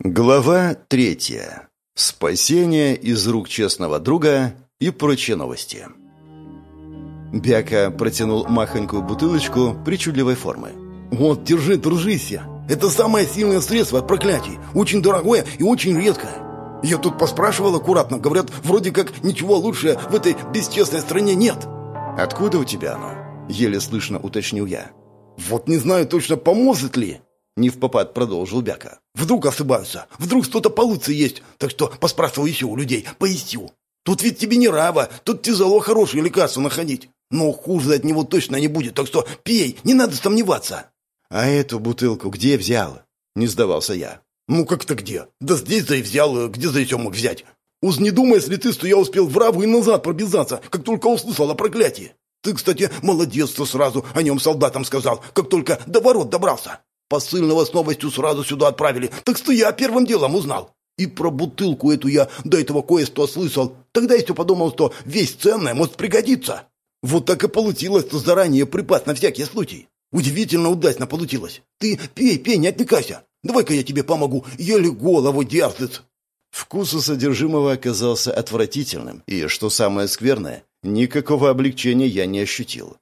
Глава третья. Спасение из рук честного друга и прочие новости. Бяка протянул махонькую бутылочку причудливой формы. «Вот, держи, дружися. Это самое сильное средство от проклятий. Очень дорогое и очень редкое. Я тут поспрашивал аккуратно. Говорят, вроде как ничего лучше в этой бесчестной стране нет». «Откуда у тебя оно?» — еле слышно уточнил я. «Вот не знаю точно, поможет ли». Не в попад продолжил Бяка. Вдруг ошибаются, вдруг что-то получше есть, так что поспрашивай еще у людей, поищу. Тут ведь тебе не рава, тут тяжело хорошие лекарства находить. Но хуже от него точно не будет, так что пей, не надо сомневаться. А эту бутылку где взял? Не сдавался я. Ну как-то где? Да здесь-то и взял, где за еще мог взять? Уж не думай, если ты, что я успел в раву и назад пробежаться, как только услышал о проклятии. Ты, кстати, молодец, что сразу о нем солдатам сказал, как только до ворот добрался. Посыльного с новостью сразу сюда отправили, так что я первым делом узнал. И про бутылку эту я до этого кое-что слышал. Тогда еще подумал, что весь ценное может пригодиться. Вот так и получилось, что заранее припас на всякий случай. Удивительно удачно получилось. Ты пей, пей, не отвлекайся. Давай-ка я тебе помогу, еле голову держит. Вкус у содержимого оказался отвратительным, и, что самое скверное, никакого облегчения я не ощутил.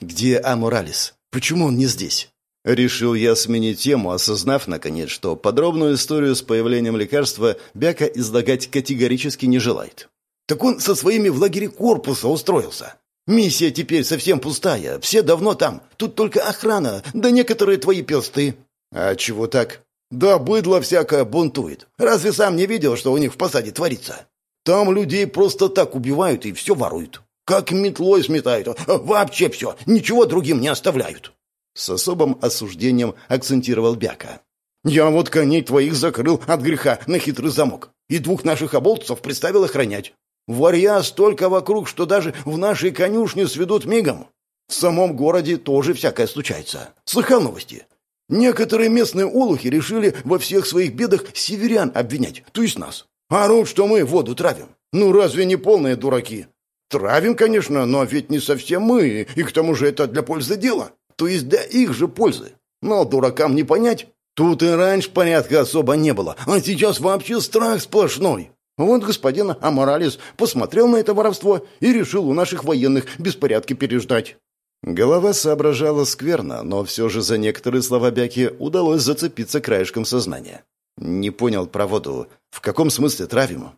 Где Амуралис? Почему он не здесь? Решил я сменить тему, осознав, наконец, что подробную историю с появлением лекарства Бяка излагать категорически не желает. «Так он со своими в лагере корпуса устроился. Миссия теперь совсем пустая, все давно там. Тут только охрана, да некоторые твои песты». «А чего так?» «Да быдло всякое бунтует. Разве сам не видел, что у них в посаде творится? Там людей просто так убивают и все воруют. Как метлой сметают. Вообще все, ничего другим не оставляют». С особым осуждением акцентировал Бяка. «Я вот коней твоих закрыл от греха на хитрый замок и двух наших оболтцев приставил охранять. Варья столько вокруг, что даже в нашей конюшне сведут мигом. В самом городе тоже всякое случается. Слыхал новости? Некоторые местные олухи решили во всех своих бедах северян обвинять, то есть нас. Орут, что мы воду травим. Ну разве не полные дураки? Травим, конечно, но ведь не совсем мы, и к тому же это для пользы дела то есть для их же пользы. Но дуракам не понять. Тут и раньше порядка особо не было, а сейчас вообще страх сплошной. Вот господин Аморалес посмотрел на это воровство и решил у наших военных беспорядки переждать. Голова соображала скверно, но все же за некоторые слова Бяки удалось зацепиться краешком сознания. Не понял про воду. В каком смысле травим?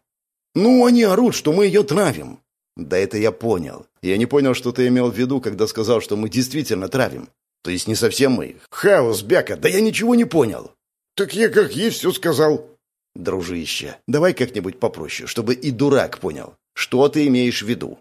Ну, они орут, что мы ее травим. Да это я понял. Я не понял, что ты имел в виду, когда сказал, что мы действительно травим. То есть не совсем мы. Хаос, Бяка, да я ничего не понял. Так я как есть все сказал. Дружище, давай как-нибудь попроще, чтобы и дурак понял. Что ты имеешь в виду?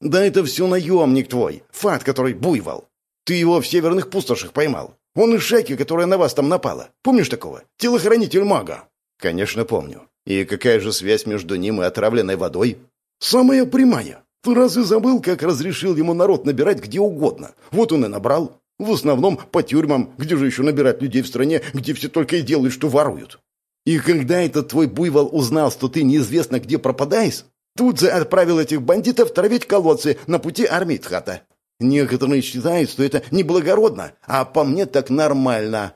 Да это все наемник твой, Фат, который буйвол. Ты его в северных пустошах поймал. Он из шайки, которая на вас там напала. Помнишь такого? Телохранитель мага. Конечно, помню. И какая же связь между ним и отравленной водой? «Самая прямая. Ты разве забыл, как разрешил ему народ набирать где угодно? Вот он и набрал. В основном по тюрьмам, где же еще набирать людей в стране, где все только и делают, что воруют. И когда этот твой буйвол узнал, что ты неизвестно где пропадаешь, тут же отправил этих бандитов травить колодцы на пути армии Тхата. Некоторые считают, что это неблагородно, а по мне так нормально.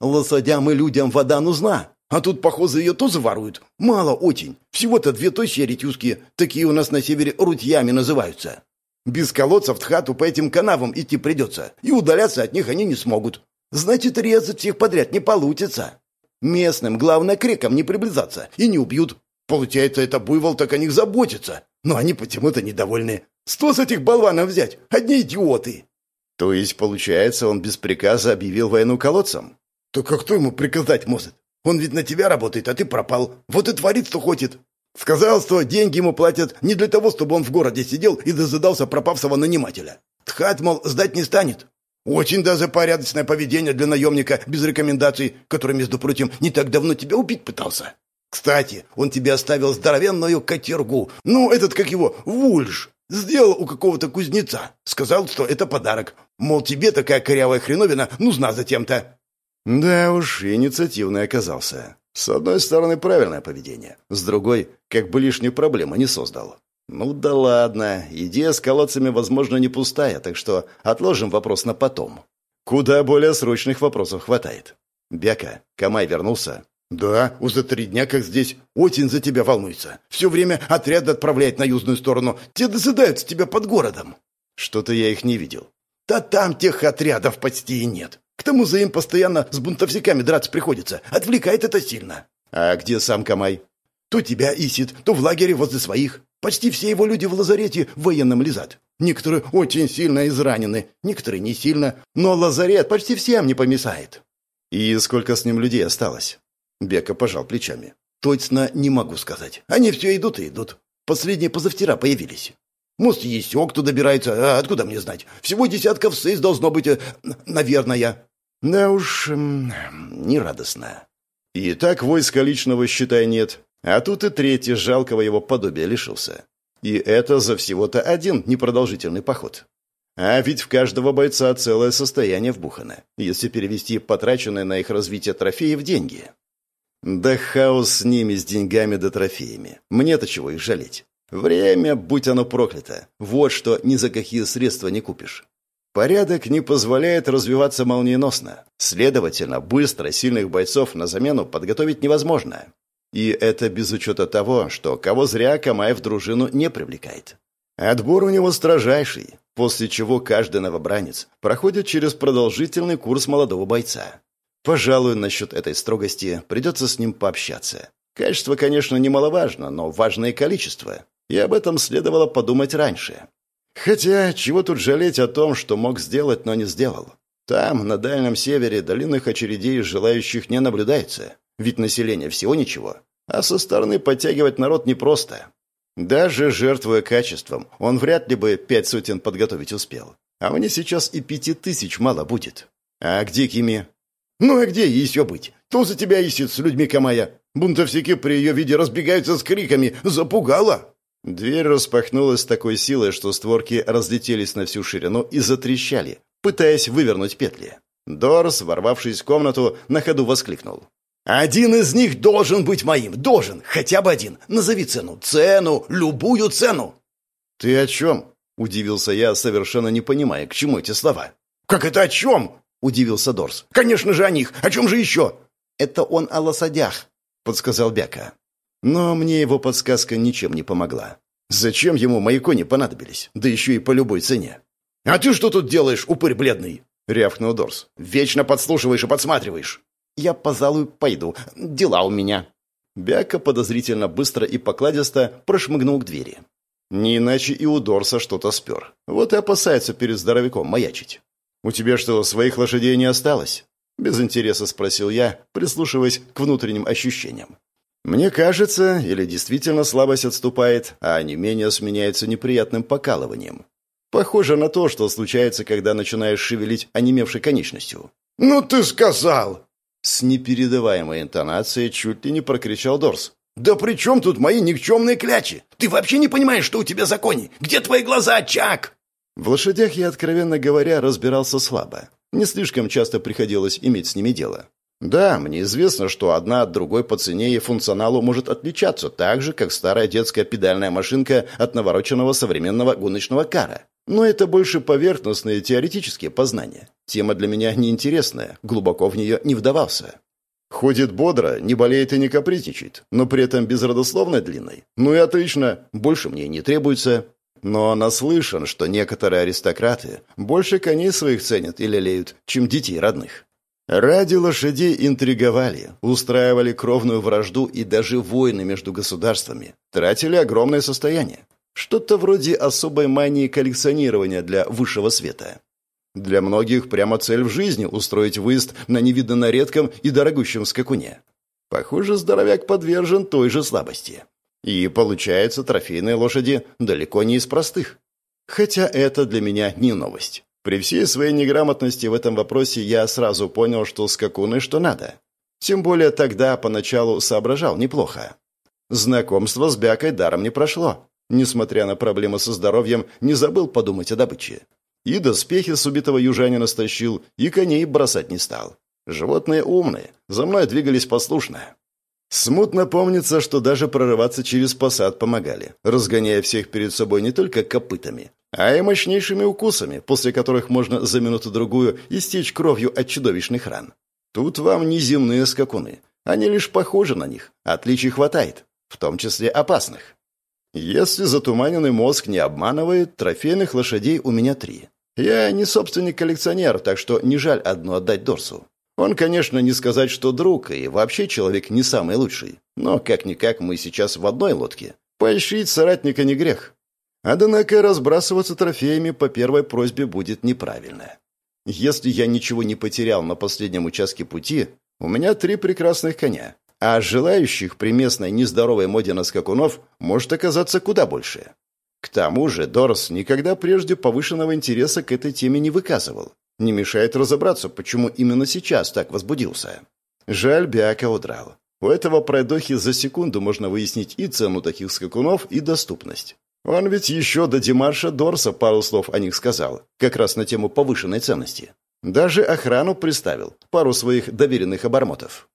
Лошадям и людям вода нужна, а тут, похоже, ее тоже воруют. Мало очень. Всего-то две тощие ретюшки. Такие у нас на севере рутьями называются. Без колодцев в хату по этим канавам идти придется. И удаляться от них они не смогут. Значит, резать всех подряд не получится. Местным, главное, к рекам не приблизаться. И не убьют. Получается, это буйвол так о них заботится. Но они почему-то недовольны. Сто с этих болванов взять? Одни идиоты. То есть, получается, он без приказа объявил войну колодцам? Так а кто ему приказать может? Он ведь на тебя работает, а ты пропал. Вот и творит, что хочет. Сказал, что деньги ему платят не для того, чтобы он в городе сидел и дожидался пропавшего нанимателя. Тхат, мол, сдать не станет. Очень даже порядочное поведение для наемника без рекомендаций, который, между прочим, не так давно тебя убить пытался. Кстати, он тебе оставил здоровенную катергу. Ну, этот, как его, Вульж. Сделал у какого-то кузнеца. Сказал, что это подарок. Мол, тебе такая корявая хреновина нужна затем-то. Да уж, инициативный оказался. С одной стороны, правильное поведение. С другой, как бы лишнюю проблему не создал. Ну да ладно, идея с колодцами, возможно, не пустая, так что отложим вопрос на потом. Куда более срочных вопросов хватает. Бяка, Камай вернулся. «Да, уже три дня как здесь. Очень за тебя волнуется. Все время отряд отправляет на южную сторону. Те досыдаются тебя под городом». «Что-то я их не видел». «Да там тех отрядов почти и нет. Тому же им постоянно с бунтовщиками драться приходится. Отвлекает это сильно». «А где сам Камай?» «То тебя исит, то в лагере возле своих. Почти все его люди в лазарете военном лежат. Некоторые очень сильно изранены, некоторые не сильно, но лазарет почти всем не помешает». «И сколько с ним людей осталось?» Бека пожал плечами. «Точно не могу сказать. Они все идут и идут. Последние позавчера появились. Может, еще кто добирается, а откуда мне знать? Всего десятков сейс должно быть, э, наверное». «Да уж, нерадостно. И так войска личного, считай, нет. А тут и третий жалкого его подобия лишился. И это за всего-то один непродолжительный поход. А ведь в каждого бойца целое состояние вбухано, если перевести потраченные на их развитие трофеи в деньги. Да хаос с ними, с деньгами да трофеями. Мне-то чего их жалеть? Время, будь оно проклято. Вот что ни за какие средства не купишь. Порядок не позволяет развиваться молниеносно. Следовательно, быстро сильных бойцов на замену подготовить невозможно. И это без учета того, что кого зря Камаев дружину не привлекает. Отбор у него строжайший, после чего каждый новобранец проходит через продолжительный курс молодого бойца. Пожалуй, насчет этой строгости придется с ним пообщаться. Качество, конечно, немаловажно, но важное количество. И об этом следовало подумать раньше. Хотя, чего тут жалеть о том, что мог сделать, но не сделал? Там, на Дальнем Севере, длинных очередей желающих не наблюдается. Ведь население всего ничего. А со стороны подтягивать народ непросто. Даже жертвуя качеством, он вряд ли бы пять сотен подготовить успел. А мне сейчас и пяти тысяч мало будет. А где Кими? «Ну а где еще быть? Кто за тебя ищет с людьми Камая? Бунтовщики при ее виде разбегаются с криками. Запугала!» Дверь распахнулась с такой силой, что створки разлетелись на всю ширину и затрещали, пытаясь вывернуть петли. Дорс, ворвавшись в комнату, на ходу воскликнул. «Один из них должен быть моим! Должен! Хотя бы один! Назови цену! Цену! Любую цену!» «Ты о чем?» — удивился я, совершенно не понимая, к чему эти слова. «Как это о чем?» — удивился Дорс. «Конечно же о них! О чем же еще?» «Это он о лосадях», — подсказал Бяка. Но мне его подсказка ничем не помогла. Зачем ему мои кони понадобились? Да еще и по любой цене. «А ты что тут делаешь, упырь бледный?» — рявкнул Дорс. «Вечно подслушиваешь и подсматриваешь». «Я, пожалуй, пойду. Дела у меня». Бяка подозрительно быстро и покладисто прошмыгнул к двери. Не иначе и у Дорса что-то спер. Вот и опасается перед здоровяком маячить. «У тебя что, своих лошадей не осталось?» Без интереса спросил я, прислушиваясь к внутренним ощущениям. Мне кажется, или действительно слабость отступает, а не менее сменяется неприятным покалыванием. Похоже на то, что случается, когда начинаешь шевелить онемевшей конечностью. «Ну ты сказал!» С непередаваемой интонацией чуть ли не прокричал Дорс. «Да при чем тут мои никчемные клячи? Ты вообще не понимаешь, что у тебя за кони? Где твои глаза, Чак?» В лошадях я, откровенно говоря, разбирался слабо. Не слишком часто приходилось иметь с ними дело. Да, мне известно, что одна от другой по цене и функционалу может отличаться, так же, как старая детская педальная машинка от навороченного современного гоночного кара. Но это больше поверхностные теоретические познания. Тема для меня неинтересная, глубоко в нее не вдавался. Ходит бодро, не болеет и не капризничает, но при этом безродословно длинной. Ну и отлично, больше мне не требуется. Но наслышан, что некоторые аристократы больше коней своих ценят и лелеют, чем детей родных. Ради лошадей интриговали, устраивали кровную вражду и даже войны между государствами, тратили огромное состояние. Что-то вроде особой мании коллекционирования для высшего света. Для многих прямо цель в жизни устроить выезд на невиданно редком и дорогущем скакуне. Похоже, здоровяк подвержен той же слабости. И получается, трофейные лошади далеко не из простых. Хотя это для меня не новость. При всей своей неграмотности в этом вопросе я сразу понял, что скакуны что надо. Тем более тогда поначалу соображал неплохо. Знакомство с Бякой даром не прошло. Несмотря на проблемы со здоровьем, не забыл подумать о добыче. И доспехи с убитого южанина стащил, и коней бросать не стал. Животные умные, за мной двигались послушно. Смутно помнится, что даже прорываться через посад помогали, разгоняя всех перед собой не только копытами, а и мощнейшими укусами, после которых можно за минуту-другую истечь кровью от чудовищных ран. Тут вам не земные скакуны. Они лишь похожи на них, отличий хватает, в том числе опасных. Если затуманенный мозг не обманывает, трофейных лошадей у меня три. Я не собственник-коллекционер, так что не жаль одну отдать Дорсу. Он, конечно, не сказать, что друг, и вообще человек не самый лучший. Но, как-никак, мы сейчас в одной лодке. Поощрить соратника не грех. Однако разбрасываться трофеями по первой просьбе будет неправильно. Если я ничего не потерял на последнем участке пути, у меня три прекрасных коня, а желающих при местной нездоровой моде на скакунов может оказаться куда больше. К тому же Дорс никогда прежде повышенного интереса к этой теме не выказывал. Не мешает разобраться, почему именно сейчас так возбудился. Жаль, Бяка удрал. У этого пройдохи за секунду можно выяснить и цену таких скакунов, и доступность. Он ведь еще до Димарша Дорса пару слов о них сказал, как раз на тему повышенной ценности. Даже охрану приставил, пару своих доверенных обормотов.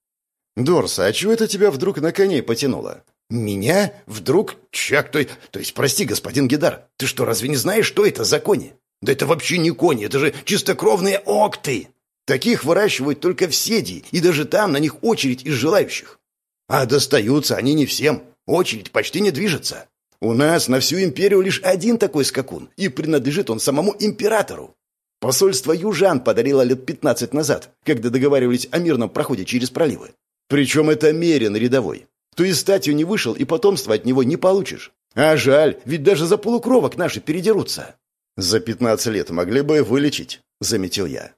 «Дорс, а чего это тебя вдруг на коней потянуло?» «Меня? Вдруг? Чак, то, то есть, прости, господин Гидар, ты что, разве не знаешь, что это за кони? Да это вообще не кони, это же чистокровные окты!» Таких выращивают только в Седи, и даже там на них очередь из желающих. А достаются они не всем. Очередь почти не движется. У нас на всю империю лишь один такой скакун, и принадлежит он самому императору. Посольство южан подарило лет 15 назад, когда договаривались о мирном проходе через проливы. Причем это мерен рядовой. То есть статью не вышел, и потомство от него не получишь. А жаль, ведь даже за полукровок наши передерутся. За 15 лет могли бы вылечить, заметил я.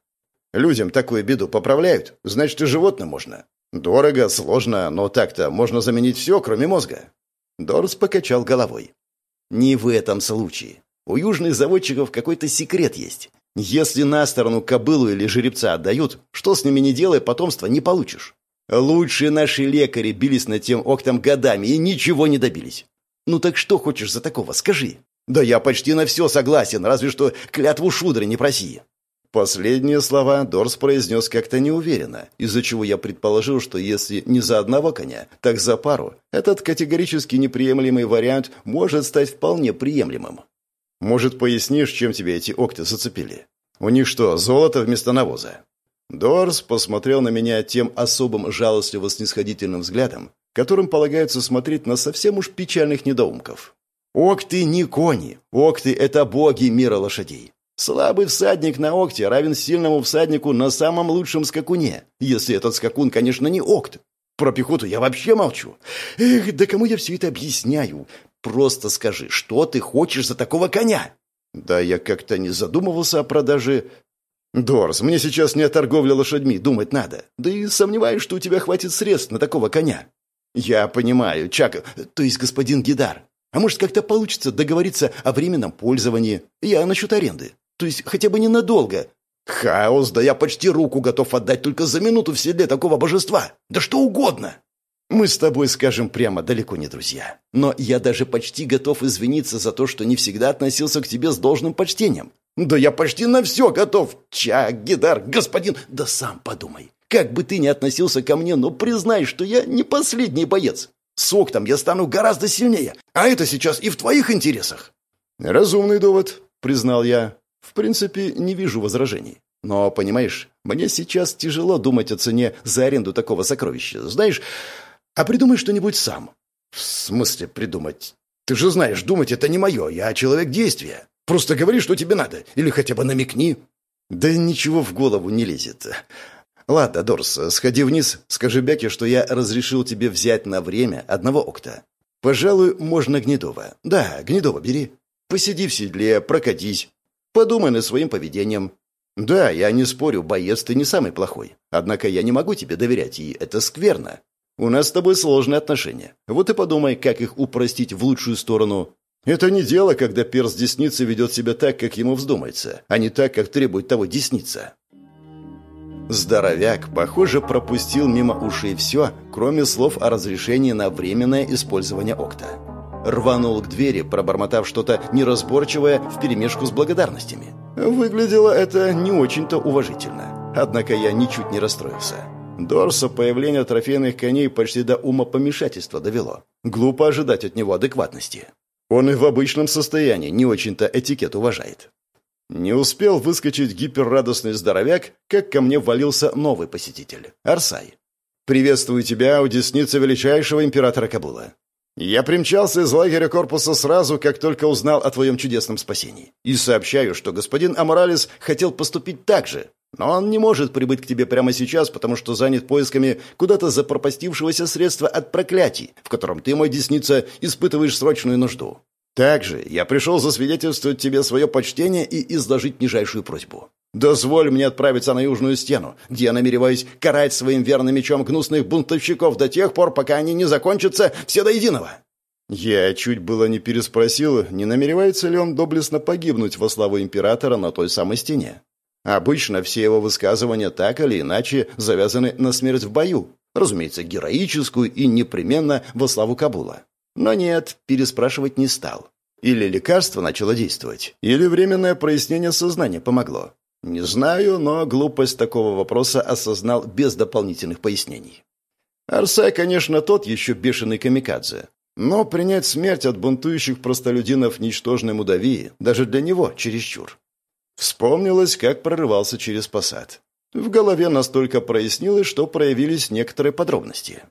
Людям такую беду поправляют, значит и животным можно. Дорого, сложно, но так-то можно заменить все, кроме мозга. Дорс покачал головой. «Не в этом случае. У южных заводчиков какой-то секрет есть. Если на сторону кобылу или жеребца отдают, что с ними не делай, потомства не получишь. Лучшие наши лекари бились над тем октом годами и ничего не добились. Ну так что хочешь за такого, скажи? Да я почти на все согласен, разве что клятву шудры не проси. Последние слова Дорс произнес как-то неуверенно, из-за чего я предположил, что если не за одного коня, так за пару, этот категорически неприемлемый вариант может стать вполне приемлемым. Может, пояснишь, чем тебе эти окты зацепили? У них что, золото вместо навоза? Дорс посмотрел на меня тем особым жалостливо-снисходительным взглядом, которым полагается смотреть на совсем уж печальных недоумков. «Окты не кони, окты — это боги мира лошадей. Слабый всадник на окте равен сильному всаднику на самом лучшем скакуне, если этот скакун, конечно, не окт. Про пехоту я вообще молчу. Эх, да кому я все это объясняю? Просто скажи, что ты хочешь за такого коня? Да я как-то не задумывался о продаже. Дорс, мне сейчас не о торговле лошадьми думать надо. Да и сомневаюсь, что у тебя хватит средств на такого коня. Я понимаю, Чак, то есть господин Гидар. А может, как-то получится договориться о временном пользовании? Я насчет аренды. То есть хотя бы ненадолго. Хаос, да я почти руку готов отдать только за минуту в седле такого божества. Да что угодно. Мы с тобой, скажем прямо, далеко не друзья. Но я даже почти готов извиниться за то, что не всегда относился к тебе с должным почтением. Да я почти на все готов. Чак, Гидар, господин, да сам подумай. Как бы ты ни относился ко мне, но признай, что я не последний боец. С Октом я стану гораздо сильнее, а это сейчас и в твоих интересах. Разумный довод, признал я. В принципе, не вижу возражений. Но, понимаешь, мне сейчас тяжело думать о цене за аренду такого сокровища. Знаешь, а придумай что-нибудь сам. В смысле придумать? Ты же знаешь, думать это не мое, я человек действия. Просто говори, что тебе надо, или хотя бы намекни. Да ничего в голову не лезет. Ладно, Дорс, сходи вниз, скажи Бяке, что я разрешил тебе взять на время одного окта. Пожалуй, можно Гнедова. Да, Гнедова бери. Посиди в седле, прокатись. Подумай над своим поведением. Да, я не спорю, боец ты не самый плохой. Однако я не могу тебе доверять, и это скверно. У нас с тобой сложные отношения. Вот и подумай, как их упростить в лучшую сторону. Это не дело, когда перс десницы ведет себя так, как ему вздумается, а не так, как требует того десница. Здоровяк, похоже, пропустил мимо ушей все, кроме слов о разрешении на временное использование окта рванул к двери, пробормотав что-то неразборчивое вперемешку с благодарностями. Выглядело это не очень-то уважительно. Однако я ничуть не расстроился. Дорса появление трофейных коней почти до ума помешательства довело. Глупо ожидать от него адекватности. Он и в обычном состоянии не очень-то этикет уважает. Не успел выскочить гиперрадостный здоровяк, как ко мне ввалился новый посетитель – Арсай. «Приветствую тебя у величайшего императора Кабула. Я примчался из лагеря корпуса сразу, как только узнал о твоем чудесном спасении. И сообщаю, что господин Аморалес хотел поступить так же, но он не может прибыть к тебе прямо сейчас, потому что занят поисками куда-то запропастившегося средства от проклятий, в котором ты, мой десница, испытываешь срочную нужду. Также я пришел засвидетельствовать тебе свое почтение и изложить нижайшую просьбу. Дозволь мне отправиться на Южную Стену, где я намереваюсь карать своим верным мечом гнусных бунтовщиков до тех пор, пока они не закончатся все до единого». Я чуть было не переспросил, не намеревается ли он доблестно погибнуть во славу императора на той самой стене. Обычно все его высказывания так или иначе завязаны на смерть в бою, разумеется, героическую и непременно во славу Кабула. Но нет, переспрашивать не стал. Или лекарство начало действовать, или временное прояснение сознания помогло. Не знаю, но глупость такого вопроса осознал без дополнительных пояснений. Арсай, конечно, тот еще бешеный камикадзе. Но принять смерть от бунтующих простолюдинов ничтожной мудавии даже для него чересчур. Вспомнилось, как прорывался через посад. В голове настолько прояснилось, что проявились некоторые подробности.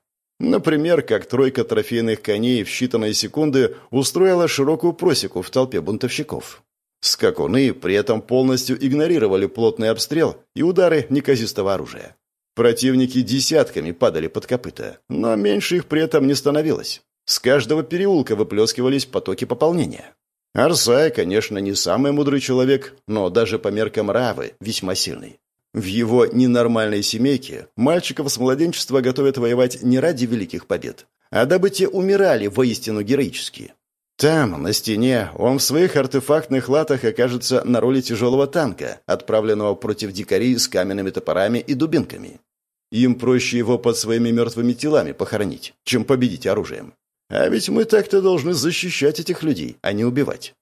Например, как тройка трофейных коней в считанные секунды устроила широкую просеку в толпе бунтовщиков. Скакуны при этом полностью игнорировали плотный обстрел и удары неказистого оружия. Противники десятками падали под копыта, но меньше их при этом не становилось. С каждого переулка выплескивались потоки пополнения. Арсай, конечно, не самый мудрый человек, но даже по меркам Равы весьма сильный. В его ненормальной семейке мальчиков с младенчества готовят воевать не ради великих побед, а дабы те умирали воистину героически. Там, на стене, он в своих артефактных латах окажется на роли тяжелого танка, отправленного против дикарей с каменными топорами и дубинками. Им проще его под своими мертвыми телами похоронить, чем победить оружием. А ведь мы так-то должны защищать этих людей, а не убивать.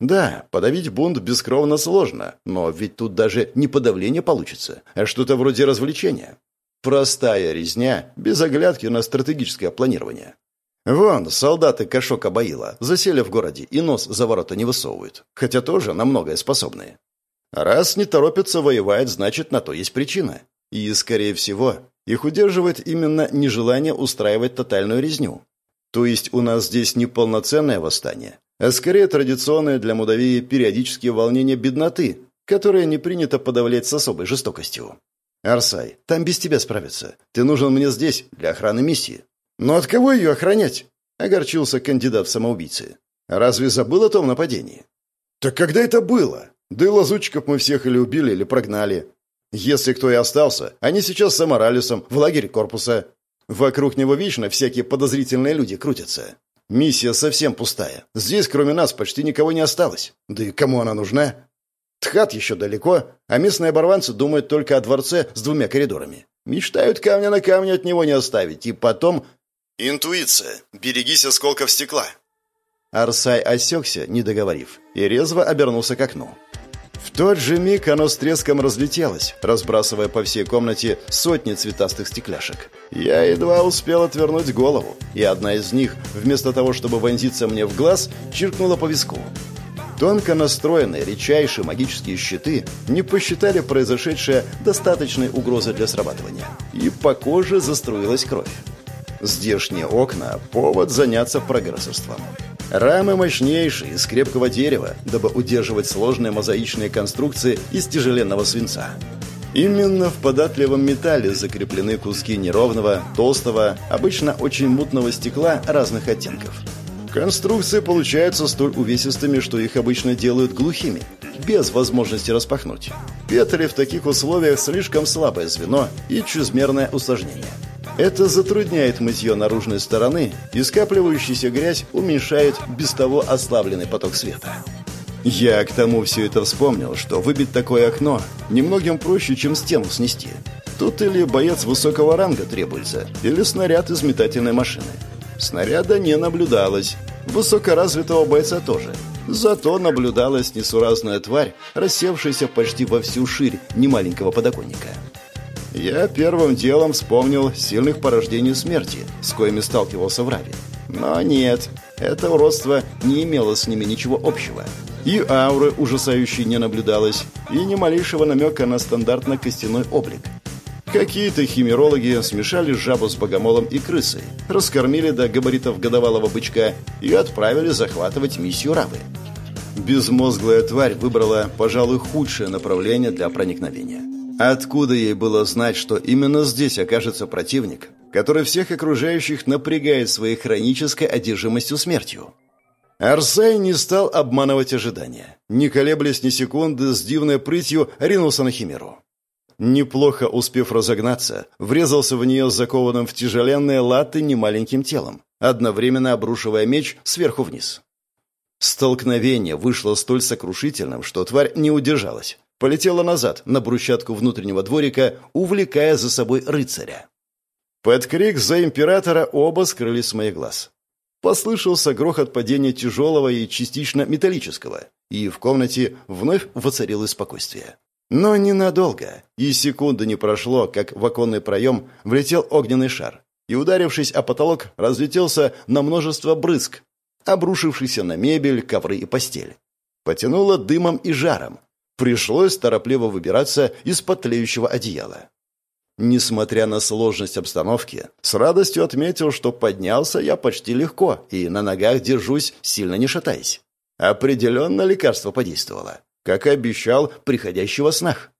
Да, подавить бунт бескровно сложно, но ведь тут даже не подавление получится, а что-то вроде развлечения. Простая резня, без оглядки на стратегическое планирование. Вон, солдаты Кашока Баила засели в городе и нос за ворота не высовывают, хотя тоже на многое способные. Раз не торопятся воевать, значит, на то есть причина. И, скорее всего, их удерживает именно нежелание устраивать тотальную резню. То есть у нас здесь не полноценное восстание, а скорее традиционное для Мудавии периодические волнения бедноты, которые не принято подавлять с особой жестокостью. «Арсай, там без тебя справятся. Ты нужен мне здесь, для охраны миссии. «Но от кого ее охранять?» — огорчился кандидат в самоубийцы. «Разве забыл о том нападении?» «Так когда это было? Да и лазутчиков мы всех или убили, или прогнали. Если кто и остался, они сейчас с Аморалисом в лагере корпуса. Вокруг него вечно всякие подозрительные люди крутятся. Миссия совсем пустая. Здесь, кроме нас, почти никого не осталось. Да и кому она нужна? Тхат еще далеко, а местные оборванцы думают только о дворце с двумя коридорами. Мечтают камня на камне от него не оставить, и потом «Интуиция. Берегись осколков стекла». Арсай осекся, не договорив, и резво обернулся к окну. В тот же миг оно с треском разлетелось, разбрасывая по всей комнате сотни цветастых стекляшек. Я едва успел отвернуть голову, и одна из них, вместо того, чтобы вонзиться мне в глаз, чиркнула по виску. Тонко настроенные, редчайшие магические щиты не посчитали произошедшее достаточной угрозой для срабатывания, и по коже заструилась кровь. Здешние окна – повод заняться прогрессорством. Рамы мощнейшие, из крепкого дерева, дабы удерживать сложные мозаичные конструкции из тяжеленного свинца. Именно в податливом металле закреплены куски неровного, толстого, обычно очень мутного стекла разных оттенков. Конструкции получаются столь увесистыми, что их обычно делают глухими, без возможности распахнуть. Петли в таких условиях слишком слабое звено и чрезмерное усложнение – это затрудняет мытье наружной стороны, и скапливающаяся грязь уменьшает без того ослабленный поток света. Я к тому все это вспомнил, что выбить такое окно немногим проще, чем стену снести. Тут или боец высокого ранга требуется, или снаряд из метательной машины. Снаряда не наблюдалось. Высокоразвитого бойца тоже. Зато наблюдалась несуразная тварь, рассевшаяся почти во всю ширь немаленького подоконника. Я первым делом вспомнил сильных порождений смерти, с коими сталкивался в Раве. Но нет, это уродство не имело с ними ничего общего. И ауры ужасающей не наблюдалось, и ни малейшего намека на стандартно-костяной облик. Какие-то химерологи смешали жабу с богомолом и крысой, раскормили до габаритов годовалого бычка и отправили захватывать миссию Равы. Безмозглая тварь выбрала, пожалуй, худшее направление для проникновения. Откуда ей было знать, что именно здесь окажется противник, который всех окружающих напрягает своей хронической одержимостью смертью? Арсай не стал обманывать ожидания. Не колеблясь ни секунды, с дивной прытью ринулся на Химеру. Неплохо успев разогнаться, врезался в нее закованным в тяжеленные латы немаленьким телом, одновременно обрушивая меч сверху вниз. Столкновение вышло столь сокрушительным, что тварь не удержалась. Полетела назад, на брусчатку внутреннего дворика, увлекая за собой рыцаря. Под крик за императора оба скрылись с моих глаз. Послышался грохот падения тяжелого и частично металлического, и в комнате вновь воцарилось спокойствие. Но ненадолго, и секунды не прошло, как в оконный проем влетел огненный шар, и, ударившись о потолок, разлетелся на множество брызг, обрушившийся на мебель, ковры и постель. Потянуло дымом и жаром. Пришлось торопливо выбираться из-под тлеющего одеяла. Несмотря на сложность обстановки, с радостью отметил, что поднялся я почти легко и на ногах держусь, сильно не шатаясь. Определенно лекарство подействовало как и обещал приходящего снах.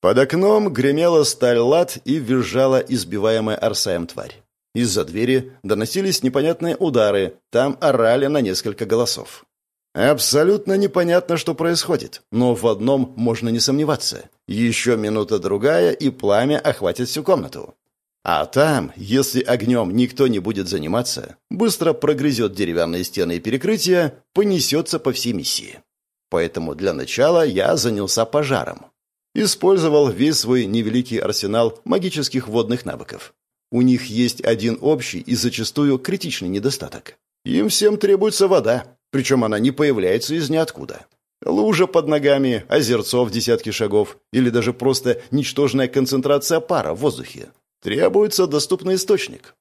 Под окном гремела сталь лад и визжала избиваемая Арсаем тварь. Из-за двери доносились непонятные удары, там орали на несколько голосов. Абсолютно непонятно, что происходит, но в одном можно не сомневаться. Еще минута-другая, и пламя охватит всю комнату. А там, если огнем никто не будет заниматься, быстро прогрызет деревянные стены и перекрытия, понесется по всей миссии. Поэтому для начала я занялся пожаром. Использовал весь свой невеликий арсенал магических водных навыков. У них есть один общий и зачастую критичный недостаток. Им всем требуется вода, причем она не появляется из ниоткуда. Лужа под ногами, озерцо в десятки шагов или даже просто ничтожная концентрация пара в воздухе. Требуется доступный источник.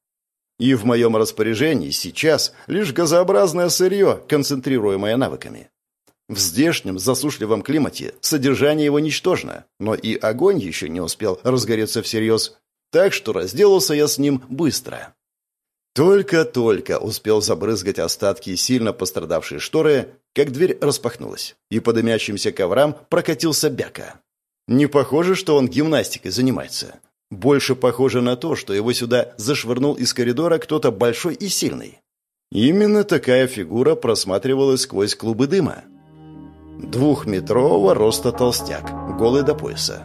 И в моем распоряжении сейчас лишь газообразное сырье, концентрируемое навыками. В здешнем засушливом климате содержание его ничтожно, но и огонь еще не успел разгореться всерьез, так что разделался я с ним быстро. Только-только успел забрызгать остатки сильно пострадавшей шторы, как дверь распахнулась, и по дымящимся коврам прокатился бяка. Не похоже, что он гимнастикой занимается. Больше похоже на то, что его сюда зашвырнул из коридора кто-то большой и сильный. Именно такая фигура просматривалась сквозь клубы дыма. Двухметрового роста толстяк, голый до пояса.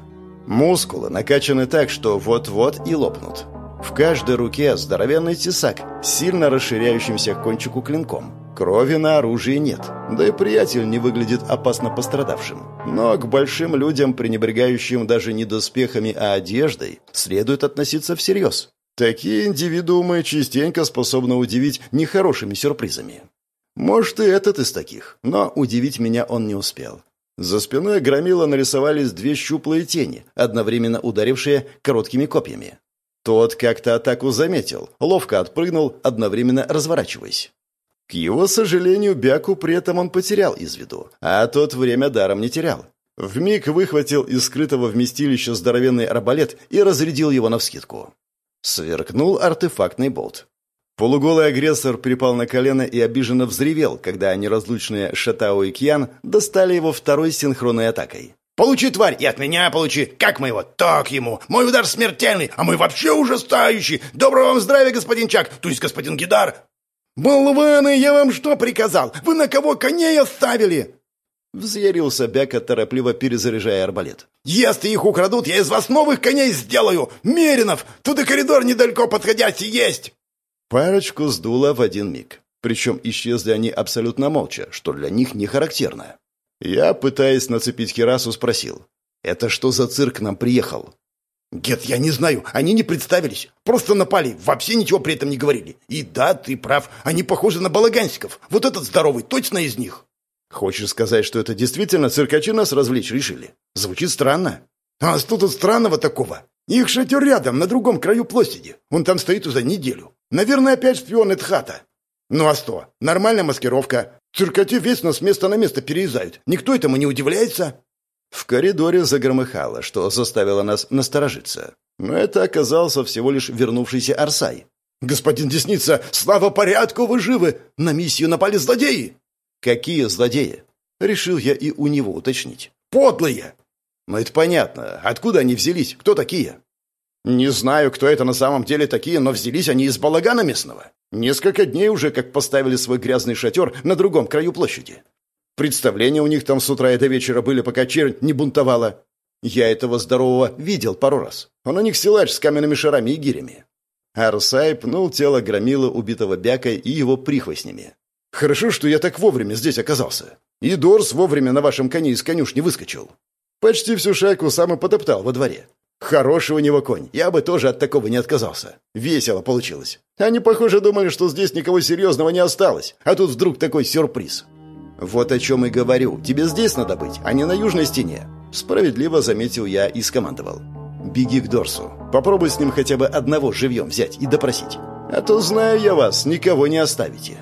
Мускулы накачаны так, что вот-вот и лопнут. В каждой руке здоровенный тесак, сильно расширяющимся к кончику клинком. Крови на оружии нет, да и приятель не выглядит опасно пострадавшим. Но к большим людям, пренебрегающим даже не доспехами, а одеждой, следует относиться всерьез. Такие индивидуумы частенько способны удивить нехорошими сюрпризами. Может, и этот из таких, но удивить меня он не успел. За спиной громила нарисовались две щуплые тени, одновременно ударившие короткими копьями. Тот как-то атаку заметил, ловко отпрыгнул, одновременно разворачиваясь. К его сожалению, Бяку при этом он потерял из виду, а тот время даром не терял. Вмиг выхватил из скрытого вместилища здоровенный арбалет и разрядил его навскидку. Сверкнул артефактный болт. Полуголый агрессор припал на колено и обиженно взревел, когда неразлучные Шатао и Кьян достали его второй синхронной атакой. «Получи, тварь, и от меня получи! Как мы его? Так ему! Мой удар смертельный, а мы вообще ужасающий! Доброго вам здравия, господин Чак, то есть господин Гидар!» «Болваны, я вам что приказал? Вы на кого коней оставили?» Взъярился Бяка, торопливо перезаряжая арбалет. «Если их украдут, я из вас новых коней сделаю! Меринов, тут и коридор недалеко подходящий есть!» Парочку сдуло в один миг. Причем исчезли они абсолютно молча, что для них не характерно. Я, пытаясь нацепить Херасу, спросил. «Это что за цирк нам приехал?» «Гет, я не знаю. Они не представились. Просто напали. Вообще ничего при этом не говорили. И да, ты прав. Они похожи на балаганщиков. Вот этот здоровый точно из них». «Хочешь сказать, что это действительно циркачи нас развлечь решили? Звучит странно». «А что тут странного такого? Их шатер рядом, на другом краю площади. Он там стоит уже неделю. Наверное, опять шпионы Тхата. Ну а что? Нормальная маскировка. Циркачи вечно с места на место переезжают. Никто этому не удивляется. В коридоре загромыхало, что заставило нас насторожиться. Но это оказался всего лишь вернувшийся Арсай. «Господин Десница, слава порядку, вы живы! На миссию напали злодеи!» «Какие злодеи?» Решил я и у него уточнить. «Подлые!» «Ну это понятно. Откуда они взялись? Кто такие?» «Не знаю, кто это на самом деле такие, но взялись они из балагана местного. Несколько дней уже как поставили свой грязный шатер на другом краю площади. Представления у них там с утра и до вечера были, пока чернь не бунтовала. Я этого здорового видел пару раз. Он у них силач с каменными шарами и гирями». Арсай пнул тело громила убитого бякой и его прихвостнями. «Хорошо, что я так вовремя здесь оказался. И Дорс вовремя на вашем коне из конюшни выскочил. Почти всю шайку сам и потоптал во дворе. Хороший у него конь, я бы тоже от такого не отказался. Весело получилось. Они, похоже, думали, что здесь никого серьезного не осталось, а тут вдруг такой сюрприз. Вот о чем и говорю. Тебе здесь надо быть, а не на южной стене. Справедливо заметил я и скомандовал. Беги к Дорсу. Попробуй с ним хотя бы одного живьем взять и допросить. А то, знаю я вас, никого не оставите.